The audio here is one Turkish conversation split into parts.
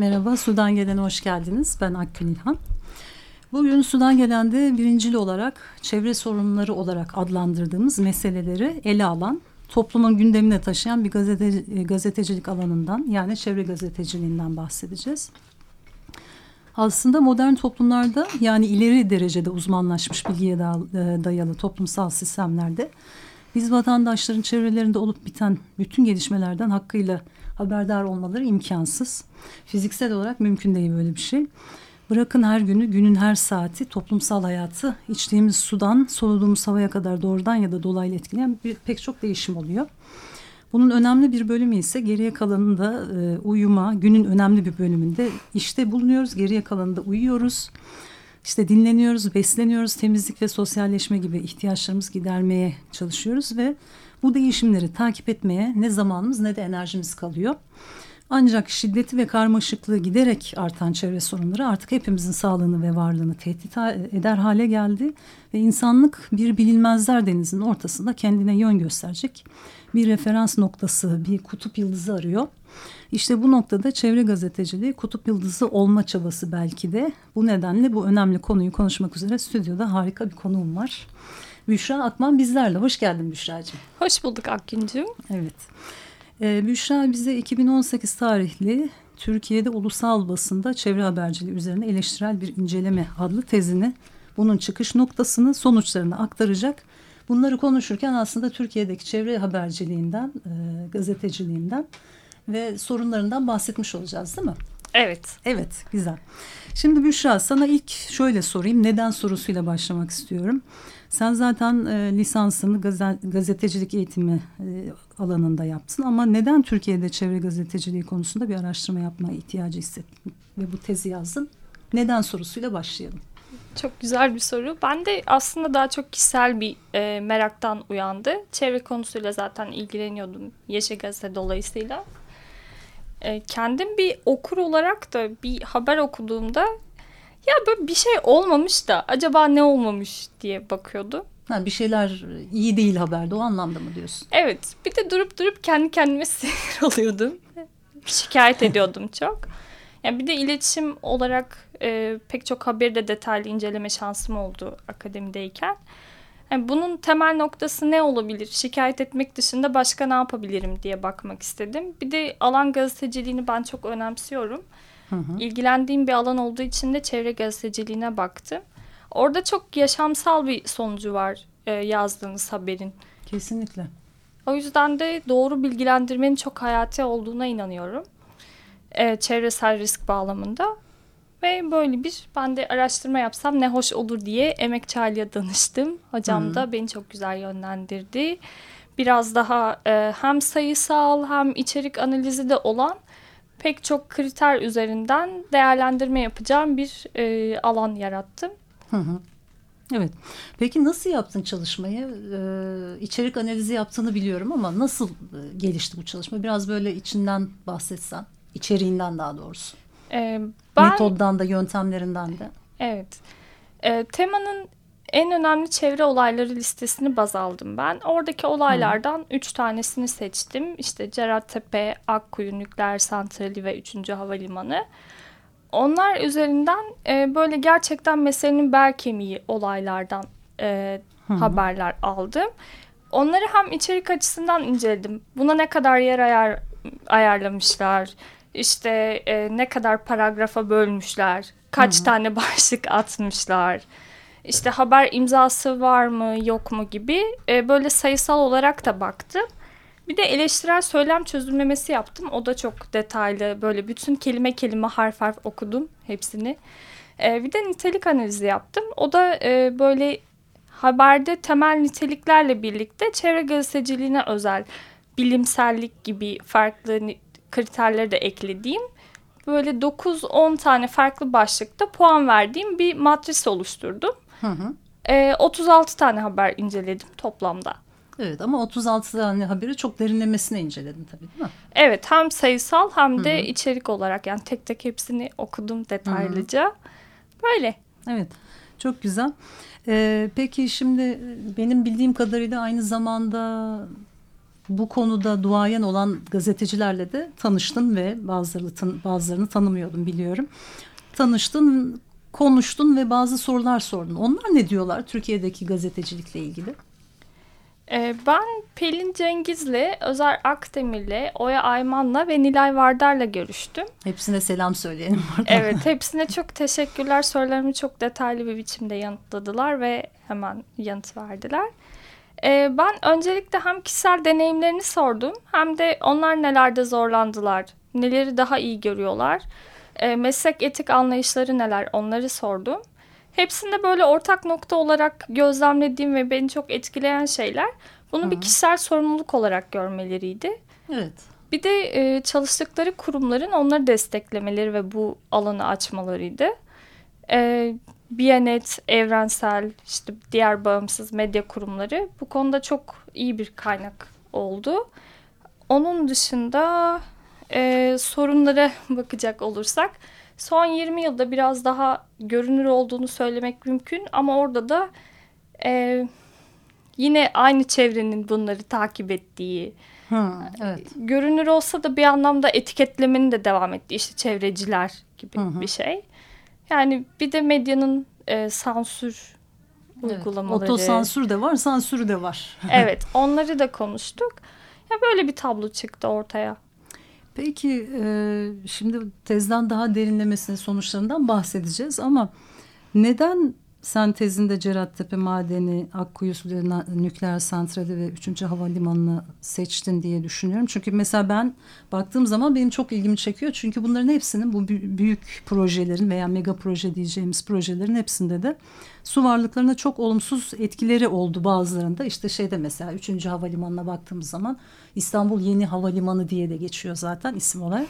Merhaba, Sudan Gelen'e hoş geldiniz. Ben Akgün İlhan. Bugün Sudan Gelen'de birincil olarak çevre sorunları olarak adlandırdığımız meseleleri ele alan, toplumun gündemine taşıyan bir gazete, e, gazetecilik alanından yani çevre gazeteciliğinden bahsedeceğiz. Aslında modern toplumlarda yani ileri derecede uzmanlaşmış bilgiye e, dayalı toplumsal sistemlerde biz vatandaşların çevrelerinde olup biten bütün gelişmelerden hakkıyla haberdar olmaları imkansız. Fiziksel olarak mümkün değil böyle bir şey. Bırakın her günü, günün her saati, toplumsal hayatı, içtiğimiz sudan, soluduğumuz havaya kadar doğrudan ya da dolaylı etkileyen bir, pek çok değişim oluyor. Bunun önemli bir bölümü ise geriye kalanında e, uyuma, günün önemli bir bölümünde işte bulunuyoruz, geriye kalanında uyuyoruz. İşte dinleniyoruz, besleniyoruz, temizlik ve sosyalleşme gibi ihtiyaçlarımızı gidermeye çalışıyoruz ve bu değişimleri takip etmeye ne zamanımız ne de enerjimiz kalıyor. Ancak şiddeti ve karmaşıklığı giderek artan çevre sorunları artık hepimizin sağlığını ve varlığını tehdit eder hale geldi. Ve insanlık bir bilinmezler denizinin ortasında kendine yön gösterecek bir referans noktası, bir kutup yıldızı arıyor. İşte bu noktada çevre gazeteciliği kutup yıldızı olma çabası belki de. Bu nedenle bu önemli konuyu konuşmak üzere stüdyoda harika bir konuğum var. Büşra Akman bizlerle. Hoş geldin Büşra'cığım. Hoş bulduk Akgüncüğüm. Evet. Ee, Büşra bize 2018 tarihli Türkiye'de ulusal basında çevre haberciliği üzerine eleştirel bir inceleme adlı tezini, bunun çıkış noktasını, sonuçlarını aktaracak. Bunları konuşurken aslında Türkiye'deki çevre haberciliğinden, e, gazeteciliğinden ve sorunlarından bahsetmiş olacağız değil mi? Evet. Evet, güzel. Şimdi Büşra sana ilk şöyle sorayım. Neden sorusuyla başlamak istiyorum. Sen zaten e, lisansını gazet, gazetecilik eğitimi e, alanında yaptın ama neden Türkiye'de çevre gazeteciliği konusunda bir araştırma yapmaya ihtiyacı hissettin ve bu tezi yazdın? Neden sorusuyla başlayalım. Çok güzel bir soru. Ben de aslında daha çok kişisel bir e, meraktan uyandı. Çevre konusuyla zaten ilgileniyordum Yeşil Gazete dolayısıyla. E, kendim bir okur olarak da bir haber okuduğumda ya böyle bir şey olmamış da acaba ne olmamış diye bakıyordu. Ha, bir şeyler iyi değil haberde o anlamda mı diyorsun? Evet bir de durup durup kendi kendime sinir oluyordum. Şikayet ediyordum çok. Yani bir de iletişim olarak e, pek çok haberi de detaylı inceleme şansım oldu akademideyken. Yani bunun temel noktası ne olabilir? Şikayet etmek dışında başka ne yapabilirim diye bakmak istedim. Bir de alan gazeteciliğini ben çok önemsiyorum. Hı hı. İlgilendiğim bir alan olduğu için de çevre gazeteciliğine baktım. Orada çok yaşamsal bir sonucu var e, yazdığınız haberin. Kesinlikle. O yüzden de doğru bilgilendirmenin çok hayati olduğuna inanıyorum. E, çevresel risk bağlamında. Ve böyle bir ben de araştırma yapsam ne hoş olur diye Emek Ali'ye danıştım. Hocam hmm. da beni çok güzel yönlendirdi. Biraz daha e, hem sayısal hem içerik analizi de olan pek çok kriter üzerinden değerlendirme yapacağım bir e, alan yarattım. Hı hı. Evet. Peki nasıl yaptın çalışmayı? Ee, içerik analizi yaptığını biliyorum ama nasıl e, gelişti bu çalışma? Biraz böyle içinden bahsetsen. içeriğinden daha doğrusu. Ee, ben, Metoddan da yöntemlerinden de. Evet. Ee, temanın en önemli çevre olayları listesini baz aldım ben. Oradaki olaylardan Hı. üç tanesini seçtim. İşte Cerattepe, Akkuyu Nükleer Santrali ve 3. Havalimanı. Onlar üzerinden e, böyle gerçekten meselenin bel kemiği olaylardan e, haberler aldım. Onları hem içerik açısından inceledim. Buna ne kadar yer ayar, ayarlamışlar, işte e, ne kadar paragrafa bölmüşler, kaç Hı-hı. tane başlık atmışlar, işte haber imzası var mı yok mu gibi e, böyle sayısal olarak da baktım. Bir de eleştirel söylem çözümlemesi yaptım. O da çok detaylı böyle bütün kelime kelime harf harf okudum hepsini. E, bir de nitelik analizi yaptım. O da e, böyle haberde temel niteliklerle birlikte çevre gazeteciliğine özel bilimsellik gibi farklı kriterleri de eklediğim böyle 9-10 tane farklı başlıkta puan verdiğim bir matris oluşturdum. Hı hı. E, 36 tane haber inceledim toplamda. Evet ama 36 tane haberi çok derinlemesine inceledim tabii değil mi? Evet hem sayısal hem de Hı -hı. içerik olarak yani tek tek hepsini okudum detaylıca. Hı -hı. Böyle. Evet çok güzel. Ee, peki şimdi benim bildiğim kadarıyla aynı zamanda bu konuda duayen olan gazetecilerle de tanıştın ve bazılarını, tan bazılarını tanımıyordum biliyorum. Tanıştın, konuştun ve bazı sorular sordun. Onlar ne diyorlar Türkiye'deki gazetecilikle ilgili? Ee, ben Pelin Cengiz'le, Özer Akdemir'le, Oya Ayman'la ve Nilay Vardar'la görüştüm. Hepsine selam söyleyelim. Orada. Evet, hepsine çok teşekkürler. Sorularımı çok detaylı bir biçimde yanıtladılar ve hemen yanıt verdiler. Ee, ben öncelikle hem kişisel deneyimlerini sordum hem de onlar nelerde zorlandılar, neleri daha iyi görüyorlar, e, meslek etik anlayışları neler onları sordum. Hepsinde böyle ortak nokta olarak gözlemlediğim ve beni çok etkileyen şeyler bunu Hı. bir kişisel sorumluluk olarak görmeleriydi. Evet. Bir de e, çalıştıkları kurumların onları desteklemeleri ve bu alanı açmalarıydı. E, Biyanet, Evrensel, işte diğer bağımsız medya kurumları bu konuda çok iyi bir kaynak oldu. Onun dışında e, sorunlara bakacak olursak son 20 yılda biraz daha görünür olduğunu söylemek mümkün ama orada da e, yine aynı çevrenin bunları takip ettiği Hı, evet. görünür olsa da bir anlamda etiketlemenin de devam ettiği işte çevreciler gibi hı hı. bir şey. Yani bir de medyanın e, sansür uygulamaları. Evet, otosansür de var, sansür de var. evet, onları da konuştuk. Ya böyle bir tablo çıktı ortaya. Peki e, şimdi tezden daha derinlemesine sonuçlarından bahsedeceğiz ama neden sen tezinde Cerattepe Madeni, Akkuyu Nükleer Santrali ve 3. Havalimanı'nı seçtin diye düşünüyorum. Çünkü mesela ben baktığım zaman benim çok ilgimi çekiyor. Çünkü bunların hepsinin bu büyük projelerin veya mega proje diyeceğimiz projelerin hepsinde de su varlıklarına çok olumsuz etkileri oldu bazılarında. İşte şeyde mesela 3. Havalimanı'na baktığımız zaman İstanbul Yeni Havalimanı diye de geçiyor zaten isim olarak.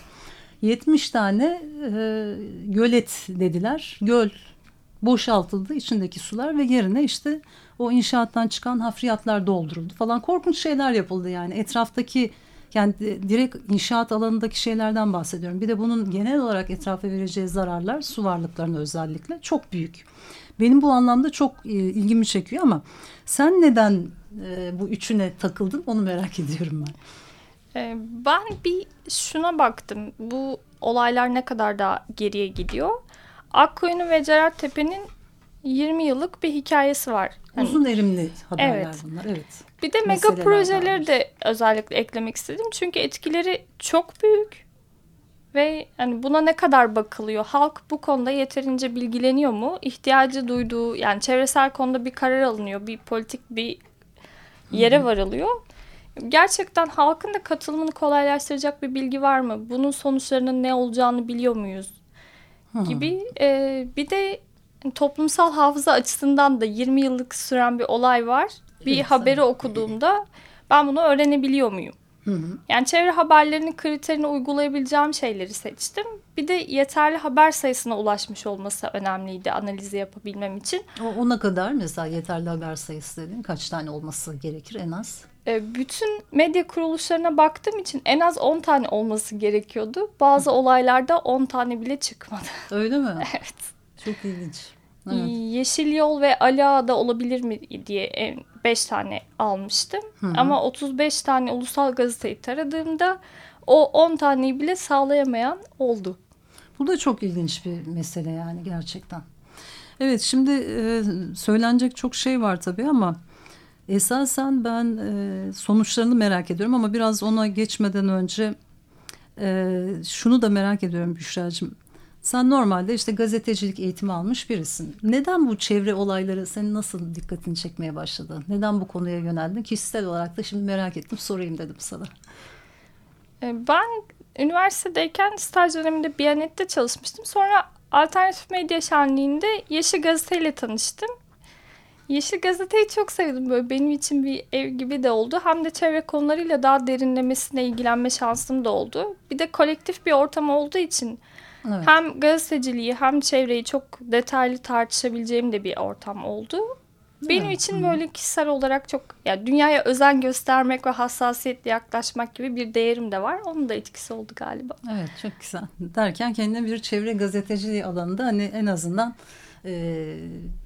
70 tane e, gölet dediler. Göl boşaltıldı içindeki sular ve yerine işte o inşaattan çıkan hafriyatlar dolduruldu falan. Korkunç şeyler yapıldı yani etraftaki yani direkt inşaat alanındaki şeylerden bahsediyorum. Bir de bunun genel olarak etrafa vereceği zararlar su varlıklarına özellikle çok büyük. Benim bu anlamda çok e, ilgimi çekiyor ama sen neden e, bu üçüne takıldın onu merak ediyorum ben. E, ben bir şuna baktım. Bu olaylar ne kadar daha geriye gidiyor. Akkoyun'un ve Tepe'nin 20 yıllık bir hikayesi var. Yani, Uzun erimli haberler evet. bunlar. Evet. Bir de mega projeleri varmış. de özellikle eklemek istedim. Çünkü etkileri çok büyük ve hani buna ne kadar bakılıyor? Halk bu konuda yeterince bilgileniyor mu? İhtiyacı duyduğu yani çevresel konuda bir karar alınıyor. Bir politik bir yere varılıyor. Gerçekten halkın da katılımını kolaylaştıracak bir bilgi var mı? Bunun sonuçlarının ne olacağını biliyor muyuz? Gibi. E, bir de toplumsal hafıza açısından da 20 yıllık süren bir olay var. Bir evet, haberi okuduğumda ben bunu öğrenebiliyor muyum? Hı hı. Yani çevre haberlerinin kriterini uygulayabileceğim şeyleri seçtim. Bir de yeterli haber sayısına ulaşmış olması önemliydi analizi yapabilmem için. O, ona kadar mesela yeterli haber sayısı dedin kaç tane olması gerekir en az? E, bütün medya kuruluşlarına baktığım için en az 10 tane olması gerekiyordu. Bazı olaylarda 10 tane bile çıkmadı. Öyle mi? evet. Çok ilginç. Evet. Yeşil Yol ve Ali Ağa'da olabilir mi diye 5 tane almıştım. Hı -hı. Ama 35 tane ulusal gazeteyi taradığımda o 10 taneyi bile sağlayamayan oldu. Bu da çok ilginç bir mesele yani gerçekten. Evet şimdi e, söylenecek çok şey var tabii ama Esasen ben e, sonuçlarını merak ediyorum ama biraz ona geçmeden önce e, şunu da merak ediyorum Büşra'cığım. Sen normalde işte gazetecilik eğitimi almış birisin. Neden bu çevre olayları senin nasıl dikkatini çekmeye başladı? Neden bu konuya yöneldin? Kişisel olarak da şimdi merak ettim sorayım dedim sana. E, ben üniversitedeyken staj döneminde Biyanet'te çalışmıştım. Sonra Alternatif Medya Şenliği'nde Yeşil Gazete ile tanıştım. Yeşil Gazete'yi çok sevdim. Böyle benim için bir ev gibi de oldu. Hem de çevre konularıyla daha derinlemesine ilgilenme şansım da oldu. Bir de kolektif bir ortam olduğu için evet. hem gazeteciliği hem çevreyi çok detaylı tartışabileceğim de bir ortam oldu. Benim evet. için böyle kişisel olarak çok yani dünyaya özen göstermek ve hassasiyetle yaklaşmak gibi bir değerim de var. Onun da etkisi oldu galiba. Evet çok güzel. Derken kendine bir çevre gazeteciliği alanında hani en azından e,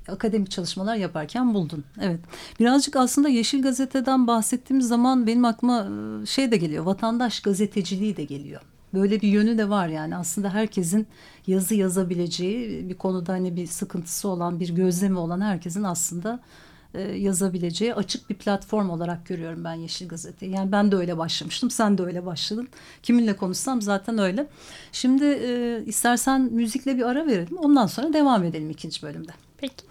akademik çalışmalar yaparken buldun. Evet. Birazcık aslında Yeşil Gazete'den bahsettiğimiz zaman benim aklıma şey de geliyor. Vatandaş gazeteciliği de geliyor. Böyle bir yönü de var yani aslında herkesin yazı yazabileceği bir konuda hani bir sıkıntısı olan bir gözlemi olan herkesin aslında e, yazabileceği açık bir platform olarak görüyorum ben Yeşil Gazete. Yani ben de öyle başlamıştım, sen de öyle başladın. Kiminle konuşsam zaten öyle. Şimdi e, istersen müzikle bir ara verelim, ondan sonra devam edelim ikinci bölümde. Peki.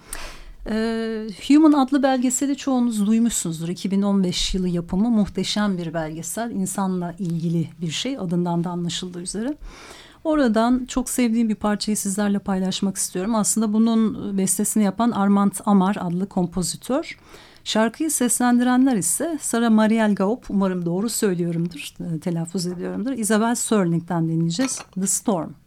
Ee, Human adlı belgeseli çoğunuz duymuşsunuzdur. 2015 yılı yapımı muhteşem bir belgesel. İnsanla ilgili bir şey adından da anlaşıldığı üzere. Oradan çok sevdiğim bir parçayı sizlerle paylaşmak istiyorum. Aslında bunun bestesini yapan Armand Amar adlı kompozitör. Şarkıyı seslendirenler ise Sara Mariel Gaup, umarım doğru söylüyorumdur, telaffuz ediyorumdur. Isabel Sterling'den dinleyeceğiz. The Storm.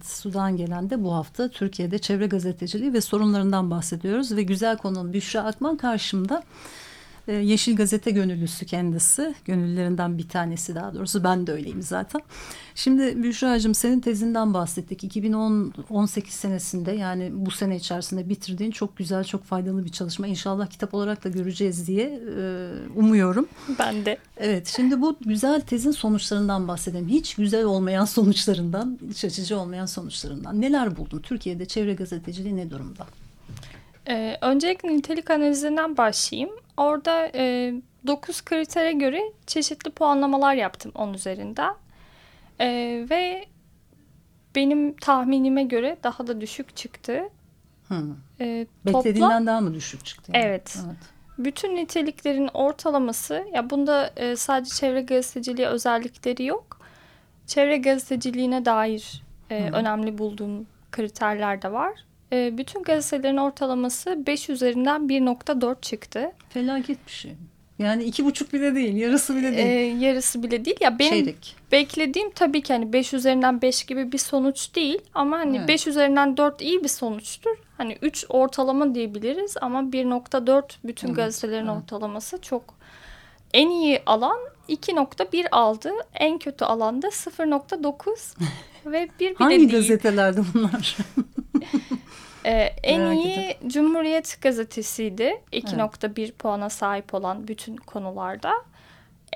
Evet, Sudan gelen de bu hafta Türkiye'de çevre gazeteciliği ve sorunlarından bahsediyoruz ve güzel konunun Büşra Akman karşımda. Ee, Yeşil Gazete gönüllüsü kendisi. Gönüllülerinden bir tanesi daha doğrusu. Ben de öyleyim zaten. Şimdi Büşra'cığım senin tezinden bahsettik. 2018 senesinde yani bu sene içerisinde bitirdiğin çok güzel, çok faydalı bir çalışma. İnşallah kitap olarak da göreceğiz diye e, umuyorum. Ben de. Evet, şimdi bu güzel tezin sonuçlarından bahsedelim. Hiç güzel olmayan sonuçlarından, iç açıcı olmayan sonuçlarından. Neler buldun? Türkiye'de çevre gazeteciliği ne durumda? Ee, öncelikle nitelik analizinden başlayayım. Orada e, 9 kritere göre çeşitli puanlamalar yaptım 10 üzerinden. E, ve benim tahminime göre daha da düşük çıktı. Hmm. E, Beklediğinden toplam, daha mı düşük çıktı? Yani? Evet. evet. Bütün niteliklerin ortalaması, ya bunda e, sadece çevre gazeteciliği özellikleri yok. Çevre gazeteciliğine dair e, hmm. önemli bulduğum kriterler de var. E, bütün gazetelerin ortalaması 5 üzerinden 1.4 çıktı. Felaket bir şey. Yani iki buçuk bile değil, yarısı bile değil. Ee, yarısı bile değil. Ya benim Çeyrek. beklediğim tabii ki hani 5 üzerinden 5 gibi bir sonuç değil. Ama hani 5 evet. üzerinden 4 iyi bir sonuçtur. Hani 3 ortalama diyebiliriz ama 1.4 bütün evet, gazetelerin evet. ortalaması çok en iyi alan 2.1 aldı. En kötü alanda 0.9 ve bir bile Hangi değil. gazetelerde bunlar? Ee, en Merak iyi edin. Cumhuriyet gazetesiydi. 2.1 evet. puana sahip olan bütün konularda.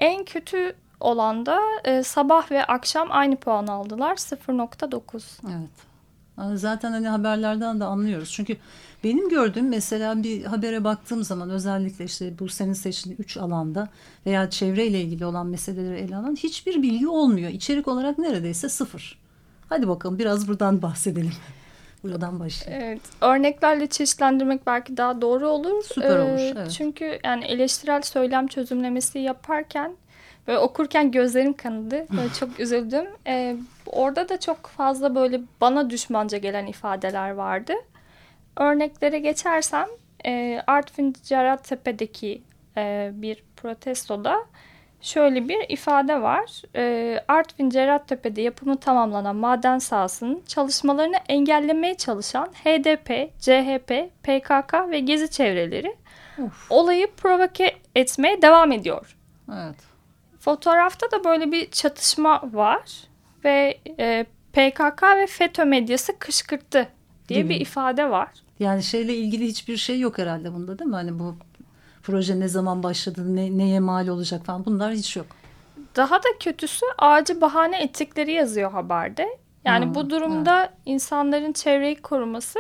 En kötü olan da e, sabah ve akşam aynı puan aldılar. 0.9. Evet. Zaten hani haberlerden de anlıyoruz. Çünkü benim gördüğüm mesela bir habere baktığım zaman özellikle işte bu senin seçtiğin üç alanda veya çevreyle ilgili olan meseleleri ele alan hiçbir bilgi olmuyor. İçerik olarak neredeyse sıfır. Hadi bakalım biraz buradan bahsedelim. Buradan başlayalım. Evet, örneklerle çeşitlendirmek belki daha doğru olur. Süper olur. Ee, evet. Çünkü yani eleştirel söylem çözümlemesi yaparken ve okurken gözlerim kanadı. Böyle çok üzüldüm. Ee, orada da çok fazla böyle bana düşmanca gelen ifadeler vardı. Örneklere geçersem e, Artvin Cerattepe'deki e, bir protestoda şöyle bir ifade var. E, Artvin Cerattepe'de yapımı tamamlanan maden sahasının çalışmalarını engellemeye çalışan HDP, CHP, PKK ve Gezi çevreleri of. olayı provoke etmeye devam ediyor. Evet. Fotoğrafta da böyle bir çatışma var ve e, PKK ve FETÖ medyası kışkırttı diye değil bir mi? ifade var. Yani şeyle ilgili hiçbir şey yok herhalde bunda değil mi? Hani bu proje ne zaman başladı, ne, neye mal olacak falan bunlar hiç yok. Daha da kötüsü ağacı bahane ettikleri yazıyor haberde. Yani hmm, bu durumda evet. insanların çevreyi koruması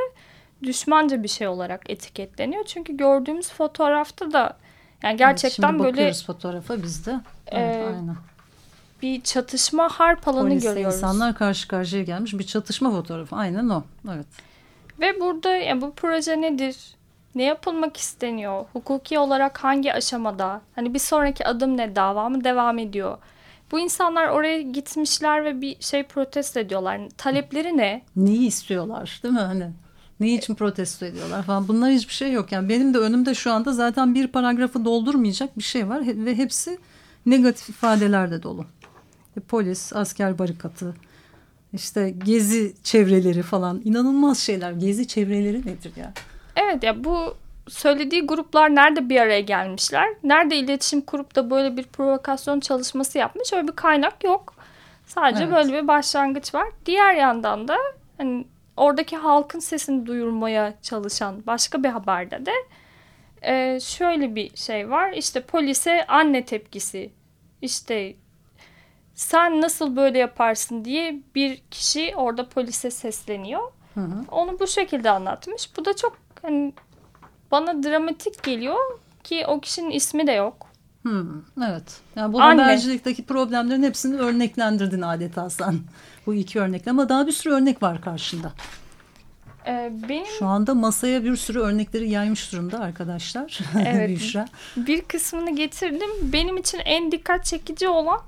düşmanca bir şey olarak etiketleniyor. Çünkü gördüğümüz fotoğrafta da yani gerçekten evet, şimdi böyle fotoğrafa biz de. Evet, e, aynen. Bir çatışma harp alanı Polisle görüyoruz. insanlar karşı karşıya gelmiş bir çatışma fotoğrafı. Aynen o. Evet. Ve burada yani bu proje nedir? Ne yapılmak isteniyor? Hukuki olarak hangi aşamada? Hani bir sonraki adım ne? Dava mı devam ediyor? Bu insanlar oraya gitmişler ve bir şey protesto ediyorlar. Talepleri ne? Neyi istiyorlar değil mi? Hani ne için protesto ediyorlar falan. Bunlar hiçbir şey yok. Yani benim de önümde şu anda zaten bir paragrafı doldurmayacak bir şey var. Ve hepsi negatif ifadelerle dolu. E, polis, asker barikatı, işte gezi çevreleri falan inanılmaz şeyler. Gezi çevreleri nedir ya? Evet ya bu söylediği gruplar nerede bir araya gelmişler? Nerede iletişim kurup da böyle bir provokasyon çalışması yapmış? Öyle bir kaynak yok. Sadece evet. böyle bir başlangıç var. Diğer yandan da hani oradaki halkın sesini duyurmaya çalışan başka bir haberde de e, şöyle bir şey var. İşte polise anne tepkisi. İşte sen nasıl böyle yaparsın diye bir kişi orada polise sesleniyor. Hı hı. Onu bu şekilde anlatmış. Bu da çok hani bana dramatik geliyor ki o kişinin ismi de yok. Hmm, evet. Yani bu Anne. habercilikteki problemlerin hepsini örneklendirdin adeta sen. Bu iki örnekle ama daha bir sürü örnek var karşında. Ee, benim... Şu anda masaya bir sürü örnekleri yaymış durumda arkadaşlar. Evet. Büşra. Bir kısmını getirdim. Benim için en dikkat çekici olan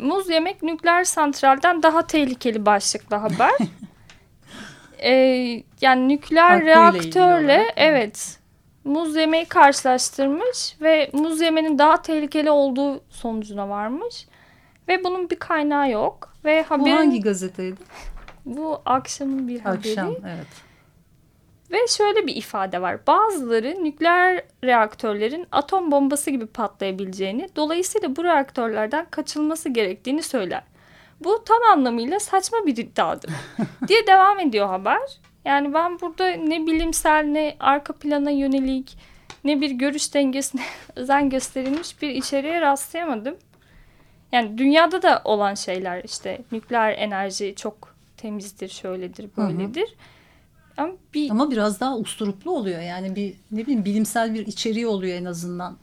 muz yemek nükleer santralden daha tehlikeli başlıklı haber. e, yani nükleer Hakkıyla reaktörle evet muz yemeği karşılaştırmış ve muz yemenin daha tehlikeli olduğu sonucuna varmış. Ve bunun bir kaynağı yok. Ve haberin, Bu hangi gazeteydi? Bu akşamın bir haberi. Akşam evet. Ve şöyle bir ifade var. Bazıları nükleer reaktörlerin atom bombası gibi patlayabileceğini, dolayısıyla bu reaktörlerden kaçılması gerektiğini söyler. Bu tam anlamıyla saçma bir iddiadır diye devam ediyor haber. Yani ben burada ne bilimsel ne arka plana yönelik ne bir görüş dengesine özen gösterilmiş bir içeriğe rastlayamadım. Yani dünyada da olan şeyler işte nükleer enerji çok temizdir, şöyledir, böyledir. Hı hı. Ama, bir... Ama biraz daha usturuplu oluyor. Yani bir ne bileyim bilimsel bir içeriği oluyor en azından.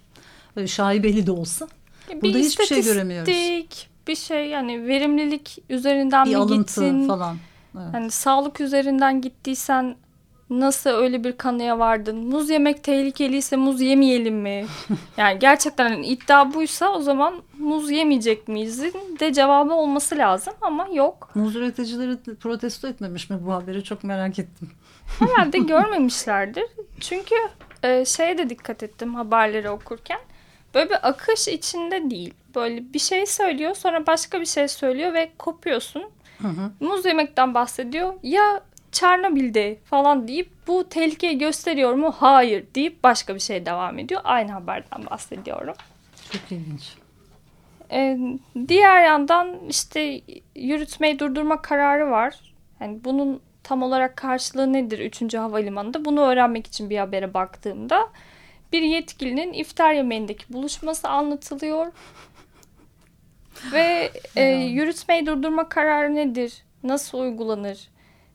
Böyle şaibeli de olsa. Burada hiçbir şey göremiyoruz. Bir şey yani verimlilik üzerinden bir mi alıntı gittin? falan. Evet. Yani sağlık üzerinden gittiysen nasıl öyle bir kanıya vardın? Muz yemek tehlikeliyse muz yemeyelim mi? yani gerçekten hani iddia buysa o zaman muz yemeyecek miyiz de cevabı olması lazım ama yok. Muz üreticileri protesto etmemiş mi bu haberi çok merak ettim. Herhalde görmemişlerdir. Çünkü e, şeye de dikkat ettim haberleri okurken. Böyle bir akış içinde değil. Böyle bir şey söylüyor sonra başka bir şey söylüyor ve kopuyorsun. Hı hı. Muz yemekten bahsediyor. Ya Çernobil'de falan deyip bu tehlikeyi gösteriyor mu? Hayır deyip başka bir şey devam ediyor. Aynı haberden bahsediyorum. Çok ilginç. Ee, diğer yandan işte yürütmeyi durdurma kararı var. Yani bunun tam olarak karşılığı nedir 3. Havalimanı'nda? Bunu öğrenmek için bir habere baktığımda bir yetkilinin iftar yemeğindeki buluşması anlatılıyor. Ve e, yürütmeyi durdurma kararı nedir? Nasıl uygulanır?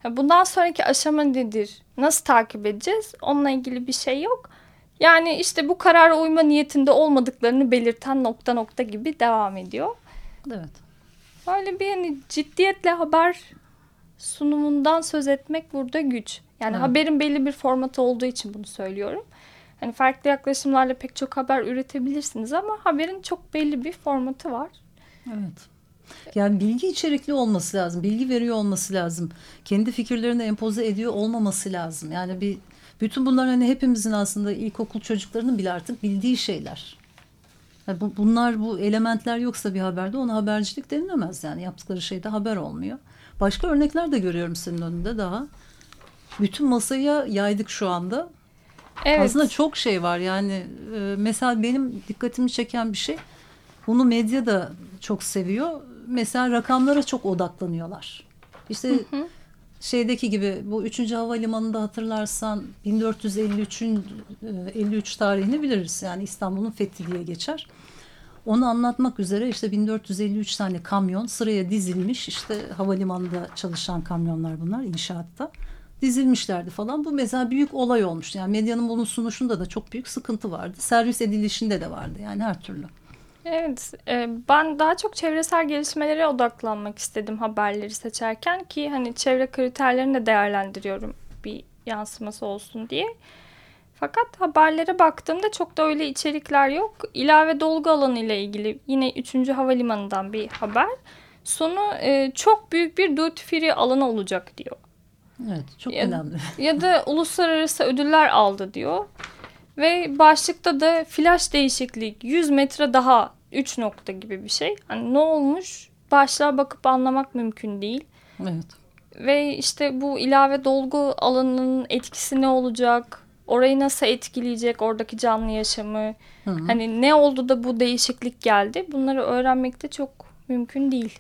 Bundan sonraki aşama nedir? Nasıl takip edeceğiz? Onunla ilgili bir şey yok. Yani işte bu karara uyma niyetinde olmadıklarını belirten nokta nokta gibi devam ediyor. Evet. Böyle bir hani ciddiyetle haber sunumundan söz etmek burada güç. Yani evet. haberin belli bir formatı olduğu için bunu söylüyorum. Hani farklı yaklaşımlarla pek çok haber üretebilirsiniz ama haberin çok belli bir formatı var. Evet. Yani bilgi içerikli olması lazım. Bilgi veriyor olması lazım. Kendi fikirlerini empoze ediyor olmaması lazım. Yani bir bütün bunlar hani hepimizin aslında ilkokul çocuklarının bile artık bildiği şeyler. Yani bu, bunlar bu elementler yoksa bir haberde ona habercilik denilemez. Yani yaptıkları şeyde haber olmuyor. Başka örnekler de görüyorum senin önünde daha. Bütün masaya yaydık şu anda. Evet. Aslında çok şey var yani e, mesela benim dikkatimi çeken bir şey bunu medya da çok seviyor mesela rakamlara çok odaklanıyorlar. İşte hı hı. şeydeki gibi bu 3. havalimanında hatırlarsan 1453'ün 53 tarihini biliriz. Yani İstanbul'un fethi diye geçer. Onu anlatmak üzere işte 1453 tane kamyon sıraya dizilmiş. İşte havalimanında çalışan kamyonlar bunlar inşaatta. Dizilmişlerdi falan. Bu mesela büyük olay olmuştu. Yani medyanın bunun sunuşunda da çok büyük sıkıntı vardı. Servis edilişinde de vardı yani her türlü. Evet, e, ben daha çok çevresel gelişmelere odaklanmak istedim haberleri seçerken ki hani çevre kriterlerini de değerlendiriyorum bir yansıması olsun diye. Fakat haberlere baktığımda çok da öyle içerikler yok. İlave dolgu alanı ile ilgili yine 3. havalimanından bir haber. Sonu e, çok büyük bir duty free alanı olacak diyor. Evet, çok ya, önemli. Ya da uluslararası ödüller aldı diyor. Ve başlıkta da flash değişiklik 100 metre daha 3 nokta gibi bir şey. Hani ne olmuş başlığa bakıp anlamak mümkün değil. Evet. Ve işte bu ilave dolgu alanının etkisi ne olacak? Orayı nasıl etkileyecek oradaki canlı yaşamı? Hı hı. Hani ne oldu da bu değişiklik geldi? Bunları öğrenmek de çok mümkün değil.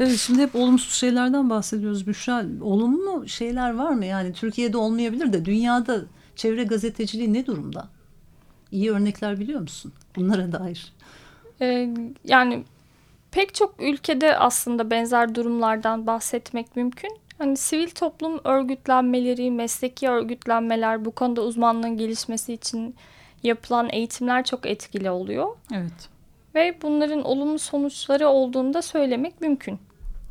Evet şimdi hep olumsuz şeylerden bahsediyoruz Büşra. Olumlu şeyler var mı? Yani Türkiye'de olmayabilir de dünyada çevre gazeteciliği ne durumda? İyi örnekler biliyor musun? Bunlara dair. Ee, yani pek çok ülkede aslında benzer durumlardan bahsetmek mümkün. Hani sivil toplum örgütlenmeleri, mesleki örgütlenmeler bu konuda uzmanlığın gelişmesi için yapılan eğitimler çok etkili oluyor. Evet. Ve bunların olumlu sonuçları olduğunu da söylemek mümkün.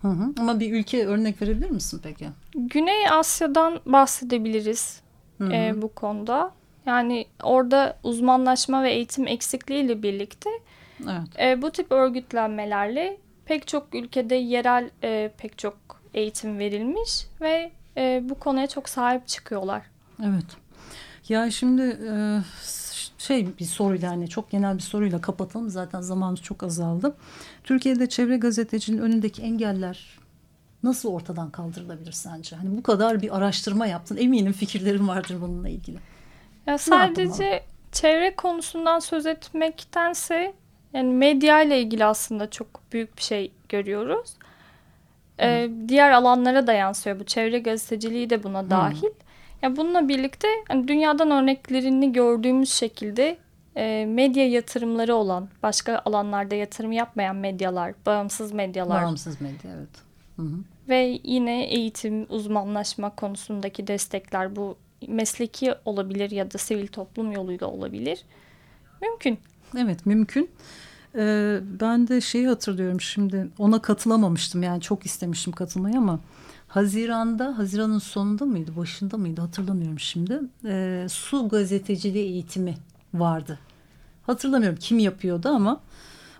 Hı hı. Ama bir ülke örnek verebilir misin peki? Güney Asya'dan bahsedebiliriz hı hı. E, bu konuda. Yani orada uzmanlaşma ve eğitim eksikliğiyle birlikte evet. e, bu tip örgütlenmelerle pek çok ülkede yerel e, pek çok eğitim verilmiş ve e, bu konuya çok sahip çıkıyorlar. Evet. Ya şimdi e, şey bir soruyla hani çok genel bir soruyla kapatalım zaten zamanımız çok azaldı. Türkiye'de çevre gazetecinin önündeki engeller nasıl ortadan kaldırılabilir sence? Hani bu kadar bir araştırma yaptın. Eminim fikirlerin vardır bununla ilgili. Ya sadece çevre konusundan söz etmektense yani medya ile ilgili aslında çok büyük bir şey görüyoruz. Ee, diğer alanlara da yansıyor bu. Çevre gazeteciliği de buna dahil. Hı. Ya bununla birlikte hani dünyadan örneklerini gördüğümüz şekilde e, medya yatırımları olan, başka alanlarda yatırım yapmayan medyalar, bağımsız medyalar. Bağımsız medya evet. Hı hı. Ve yine eğitim, uzmanlaşma konusundaki destekler bu mesleki olabilir ya da sivil toplum yoluyla olabilir. Mümkün. Evet mümkün. Ee, ben de şeyi hatırlıyorum şimdi ona katılamamıştım yani çok istemiştim katılmayı ama Haziran'da, Haziran'ın sonunda mıydı, başında mıydı hatırlamıyorum şimdi. Ee, su gazeteciliği eğitimi vardı. Hatırlamıyorum kim yapıyordu ama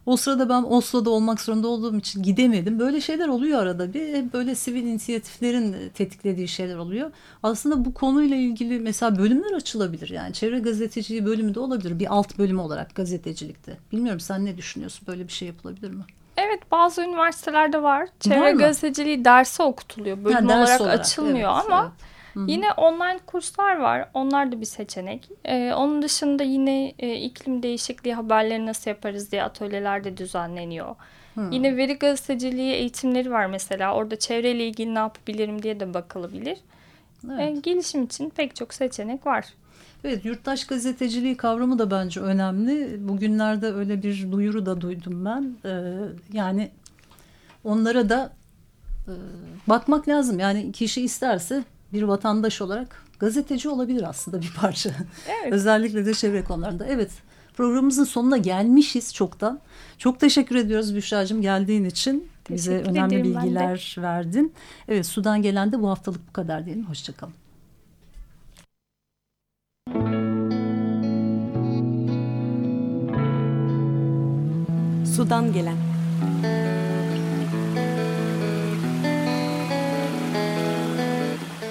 o sırada ben Oslo'da olmak zorunda olduğum için gidemedim. Böyle şeyler oluyor arada bir. Böyle sivil inisiyatiflerin tetiklediği şeyler oluyor. Aslında bu konuyla ilgili mesela bölümler açılabilir. Yani çevre gazeteciliği bölümü de olabilir. Bir alt bölümü olarak gazetecilikte. Bilmiyorum sen ne düşünüyorsun? Böyle bir şey yapılabilir mi? Evet bazı üniversitelerde var. Çevre var gazeteciliği dersi okutuluyor. Bölüm yani olarak, olarak açılmıyor evet, ama... Evet Hı-hı. Yine online kurslar var. Onlar da bir seçenek. Ee, onun dışında yine e, iklim değişikliği haberleri nasıl yaparız diye atölyeler de düzenleniyor. Hı. Yine veri gazeteciliği eğitimleri var mesela. Orada çevreyle ilgili ne yapabilirim diye de bakılabilir. Evet. Ee, gelişim için pek çok seçenek var. Evet yurttaş gazeteciliği kavramı da bence önemli. Bugünlerde öyle bir duyuru da duydum ben. Ee, yani onlara da e, bakmak lazım. Yani kişi isterse bir vatandaş olarak gazeteci olabilir aslında bir parça. Evet. Özellikle de çevre konularında. Evet programımızın sonuna gelmişiz çoktan. Çok teşekkür ediyoruz Büşra'cığım geldiğin için. Bize önemli bilgiler verdin. Evet Sudan gelen de bu haftalık bu kadar diyelim. Hoşçakalın. Sudan gelen